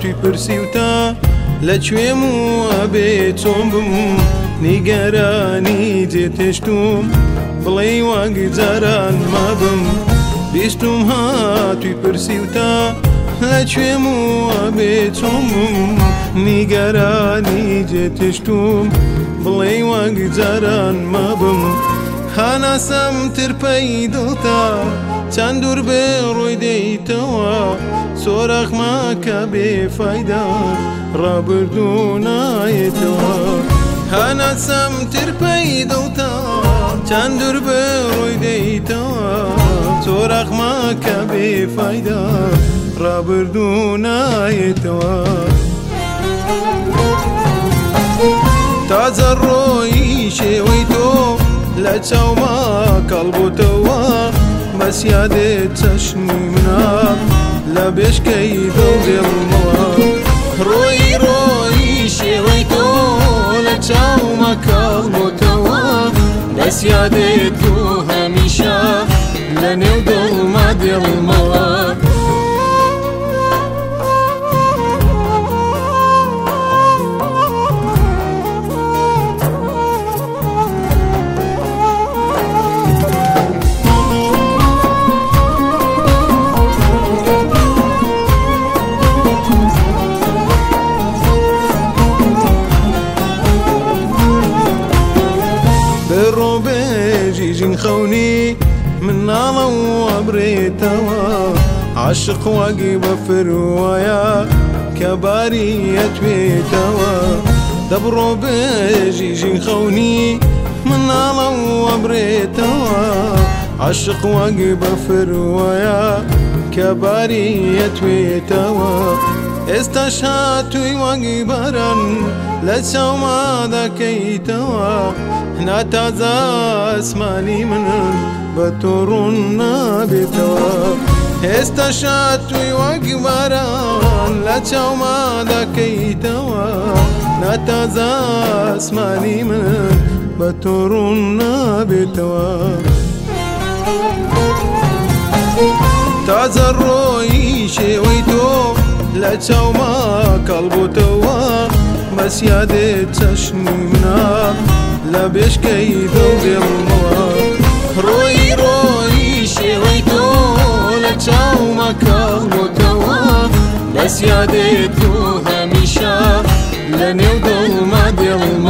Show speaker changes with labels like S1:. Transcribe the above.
S1: tu per ciutat لە کوێم و ئەبێ چۆم بم و نیگەرانی جێتێشتوم بڵێ واگجاران مابم بیستم هاتووی پرسی و تا لە کوێم و ئەبێ چۆم بم نیگەرانی جێتێشتوم بڵێ واگجاران مابم خاناسەم ترپەی دڵتا چەند دوور بێ ڕووی دەیتەوە سۆرەخ ماکە بێفایدا ڕابردوونایەتەوە هەناسەم ترپەی دڵتا چەند دوور بێ ڕووی دەیتەوە سۆرەخ ماکە بێفایدا ڕابردوونایەتەوە تازە ڕۆی شێوەی تۆ لە چاوما کەڵبووتەوە بس يادت اشنمنا لا بيشكي ما روی روی روی شوی تو،
S2: ما مكان متوا بس تو همیشه لنو دل ما دل
S1: شین خەونی مناڵە وابرێتەوە عاشق واگی بە فروایە کە باریەتوێتەوە دەبڕۆ بێژی ژین خەونی مناڵە وابرێتەوە عاشق واگی بە فروایە كبارية ويتوا استشهات وجبرا لسوما ذكيتوا نتازا اسماني من بطرنا بتوا استشهات وجبرا لسوما ذكيتوا نتازا اسماني من بطرنا بتوا Thank you. تازە ڕۆی شێوەی تۆ لە چاوما کاڵبووتەوە مەسیادێ چەشم منا لە بێشکەی دەڵێڵەوە ڕۆی ڕۆی شێوەی تۆ لە چاوما کاڵبووتەوە
S2: مەسیادێ تۆ هەمیشە لە نێو دڵما دێڵمە